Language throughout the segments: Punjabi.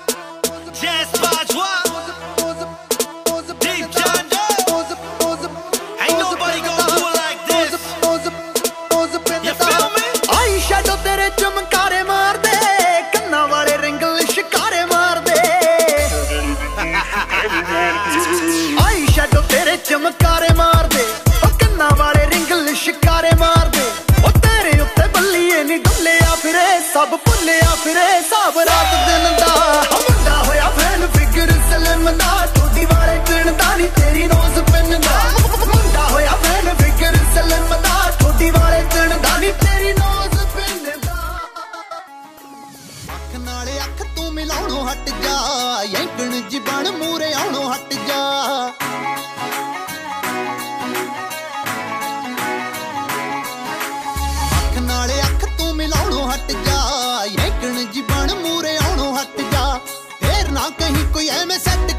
Jazz Bajwa. Deep John Ain't nobody gonna do it like this. You feel me? Eye shadow ਤੇਰੇ ਚਮਕਾਰੇ ਮਾਰਦੇ ਕੰਨਾਂ ਵਾਲੇ ਰਿੰਗਲ ਸ਼ਿਕਾਰੇ ਮਾਰਦੇ ਆਈ ਸ਼ੈਡੋ ਤੇਰੇ ਚਮਕਾਰੇ ਮਾਰਦੇ ਉਹ ਕੰਨਾਂ ਵਾਲੇ ਰਿੰਗਲ ਸ਼ਿਕਾਰੇ ਮਾਰਦੇ ਉਹ ਤੇਰੇ ਉੱਤੇ ਬੱਲੀਏ ਨਹੀਂ ਡੁੱਲਿਆ ਫਿਰੇ ਸਭ ਭੁੱਲਿਆ ਫਿਰੇ ਸਭ ਰਾਤ ਦਿਨ ਅੱਖ ਨਾਲੇ ਅੱਖ ਤੂੰ ਮਿਲਾਉਣੋਂ ਹਟ ਜਾ। ਯੈਂਕਣ ਜਿਬਣ ਮੂਰੇ ਆਉਣੋਂ ਹਟ ਜਾ। ਅੱਖ ਨਾਲੇ ਅੱਖ ਤੂੰ ਮਿਲਾਉਣੋਂ ਹਟ ਜਾ। ਯੈਂਕਣ ਜਿਬਣ ਮੂਰੇ ਆਉਣੋਂ ਹਟ ਜਾ। ਫੇਰ ਨਾ ਕਹੀਂ ਕੋਈ ਐਵੇਂ ਸੈੱਟ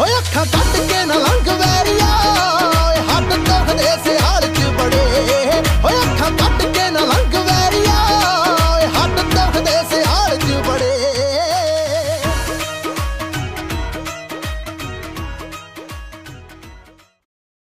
ਓਏ ਅੱਖਾਂ ਕੱਢ ਕੇ ਨਾ ਲੰਘ ਵੈਰੀਆ।